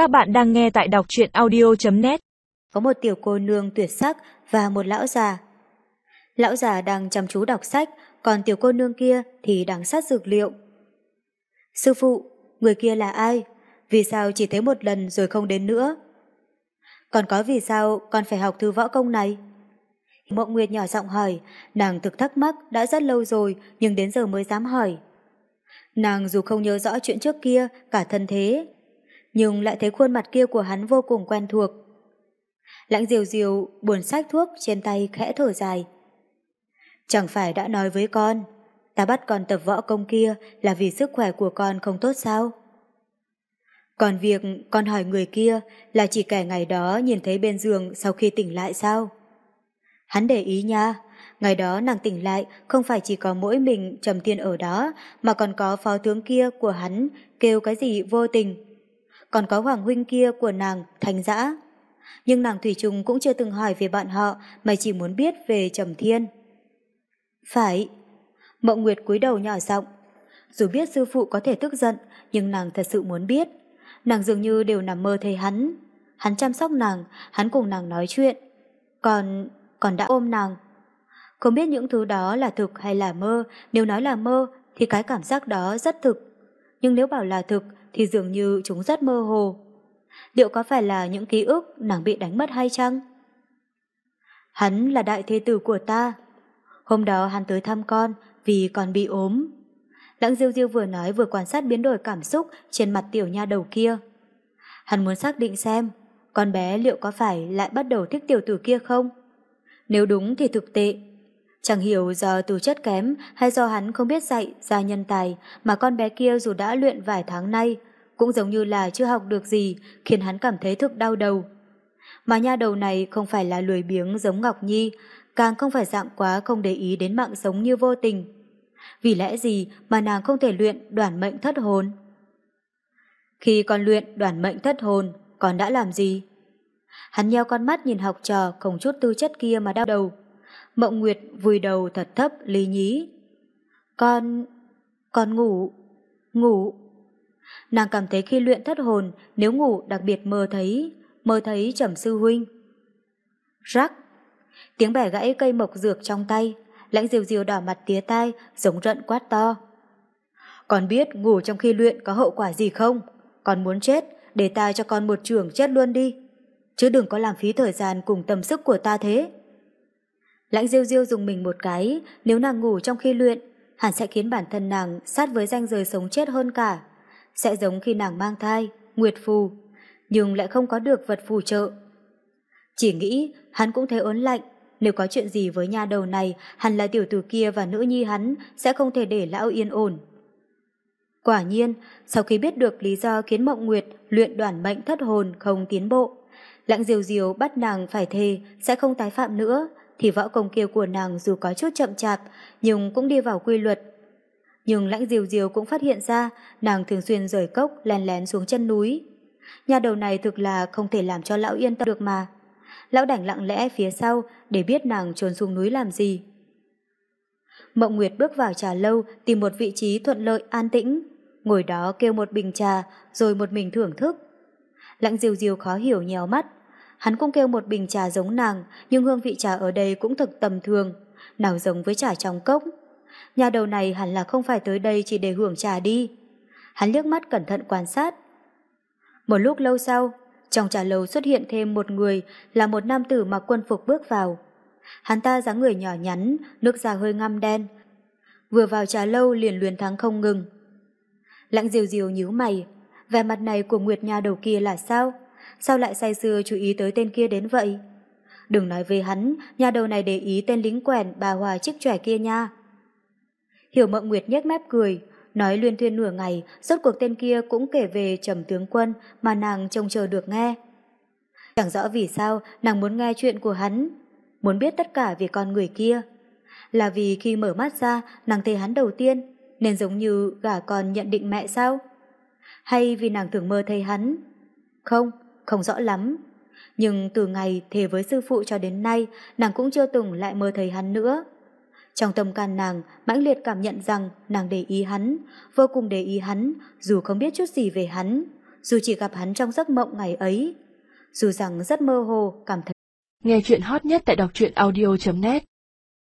Các bạn đang nghe tại đọc truyện audio.net Có một tiểu cô nương tuyệt sắc và một lão già. Lão già đang chăm chú đọc sách, còn tiểu cô nương kia thì đang sát dược liệu. Sư phụ, người kia là ai? Vì sao chỉ thấy một lần rồi không đến nữa? Còn có vì sao con phải học thư võ công này? Mộng Nguyệt nhỏ giọng hỏi, nàng thực thắc mắc đã rất lâu rồi nhưng đến giờ mới dám hỏi. Nàng dù không nhớ rõ chuyện trước kia, cả thân thế, nhưng lại thấy khuôn mặt kia của hắn vô cùng quen thuộc. Lãnh diều diều buồn sách thuốc trên tay khẽ thở dài. Chẳng phải đã nói với con, ta bắt con tập võ công kia là vì sức khỏe của con không tốt sao? Còn việc con hỏi người kia là chỉ kẻ ngày đó nhìn thấy bên giường sau khi tỉnh lại sao? Hắn để ý nha, ngày đó nàng tỉnh lại không phải chỉ có mỗi mình Trầm Tiên ở đó mà còn có phó tướng kia của hắn kêu cái gì vô tình. Còn có hoàng huynh kia của nàng thành dã. Nhưng nàng Thủy Trùng cũng chưa từng hỏi về bạn họ mà chỉ muốn biết về Trầm Thiên. Phải. Mộng Nguyệt cúi đầu nhỏ giọng. Dù biết sư phụ có thể tức giận nhưng nàng thật sự muốn biết. Nàng dường như đều nằm mơ thấy hắn. Hắn chăm sóc nàng, hắn cùng nàng nói chuyện. Còn còn đã ôm nàng. Không biết những thứ đó là thực hay là mơ, nếu nói là mơ thì cái cảm giác đó rất thực. Nhưng nếu bảo là thực thì dường như chúng rất mơ hồ. Liệu có phải là những ký ức nàng bị đánh mất hay chăng? Hắn là đại thế tử của ta. Hôm đó hắn tới thăm con vì con bị ốm. Lãng Diêu Diêu vừa nói vừa quan sát biến đổi cảm xúc trên mặt tiểu nha đầu kia. Hắn muốn xác định xem con bé liệu có phải lại bắt đầu thích tiểu tử kia không? Nếu đúng thì thực tệ. Chẳng hiểu do tư chất kém hay do hắn không biết dạy ra nhân tài mà con bé kia dù đã luyện vài tháng nay cũng giống như là chưa học được gì khiến hắn cảm thấy thực đau đầu. Mà nha đầu này không phải là lười biếng giống Ngọc Nhi càng không phải dạng quá không để ý đến mạng sống như vô tình. Vì lẽ gì mà nàng không thể luyện đoàn mệnh thất hồn? Khi con luyện đoàn mệnh thất hồn, con đã làm gì? Hắn nheo con mắt nhìn học trò không chút tư chất kia mà đau đầu. Mộng Nguyệt vùi đầu thật thấp, lý nhí. Con... con ngủ... ngủ... Nàng cảm thấy khi luyện thất hồn, nếu ngủ đặc biệt mơ thấy, mơ thấy trầm sư huynh. Rắc! Tiếng bẻ gãy cây mộc dược trong tay, lãnh diều diều đỏ mặt tía tai, giống rận quát to. Con biết ngủ trong khi luyện có hậu quả gì không? Con muốn chết, để ta cho con một trường chết luôn đi chứ đừng có làm phí thời gian cùng tâm sức của ta thế. Lãnh diêu diêu dùng mình một cái, nếu nàng ngủ trong khi luyện, hẳn sẽ khiến bản thân nàng sát với danh giới sống chết hơn cả. Sẽ giống khi nàng mang thai, nguyệt phù, nhưng lại không có được vật phù trợ. Chỉ nghĩ hắn cũng thấy ớn lạnh, nếu có chuyện gì với nhà đầu này, hẳn là tiểu tử kia và nữ nhi hắn sẽ không thể để lão yên ổn. Quả nhiên, sau khi biết được lý do khiến Mộng Nguyệt luyện đoàn mệnh thất hồn không tiến bộ, Lãng diều diều bắt nàng phải thề sẽ không tái phạm nữa, thì võ công kia của nàng dù có chút chậm chạp, nhưng cũng đi vào quy luật. Nhưng lãnh diều diều cũng phát hiện ra nàng thường xuyên rời cốc lén lén xuống chân núi. Nhà đầu này thực là không thể làm cho lão yên tâm được mà. Lão đảnh lặng lẽ phía sau để biết nàng trốn xuống núi làm gì. Mộng Nguyệt bước vào trà lâu tìm một vị trí thuận lợi an tĩnh, ngồi đó kêu một bình trà rồi một mình thưởng thức. lãnh diều diều khó hiểu nhéo mắt, Hắn cũng kêu một bình trà giống nàng, nhưng hương vị trà ở đây cũng thực tầm thường, nào giống với trà trong cốc. Nhà đầu này hẳn là không phải tới đây chỉ để hưởng trà đi. Hắn liếc mắt cẩn thận quan sát. Một lúc lâu sau, trong trà lầu xuất hiện thêm một người là một nam tử mặc quân phục bước vào. Hắn ta dáng người nhỏ nhắn, nước da hơi ngăm đen. Vừa vào trà lâu liền luyến thắng không ngừng. Lãng diều diều nhíu mày, vẻ mặt này của Nguyệt Nha đầu kia là sao? Sao lại say sưa chú ý tới tên kia đến vậy? Đừng nói về hắn, nhà đầu này để ý tên lính quèn bà Hòa chiếc trẻ kia nha. Hiểu mộng nguyệt nhếch mép cười, nói luyên thuyên nửa ngày, rốt cuộc tên kia cũng kể về trầm tướng quân mà nàng trông chờ được nghe. Chẳng rõ vì sao nàng muốn nghe chuyện của hắn, muốn biết tất cả về con người kia. Là vì khi mở mắt ra, nàng thấy hắn đầu tiên, nên giống như gả con nhận định mẹ sao? Hay vì nàng thường mơ thấy hắn? Không, không rõ lắm. Nhưng từ ngày thề với sư phụ cho đến nay, nàng cũng chưa từng lại mơ thấy hắn nữa. Trong tâm can nàng, mãnh liệt cảm nhận rằng nàng để ý hắn, vô cùng để ý hắn, dù không biết chút gì về hắn, dù chỉ gặp hắn trong giấc mộng ngày ấy. Dù rằng rất mơ hồ, cảm thấy Nghe chuyện hot nhất tại đọc truyện audio.net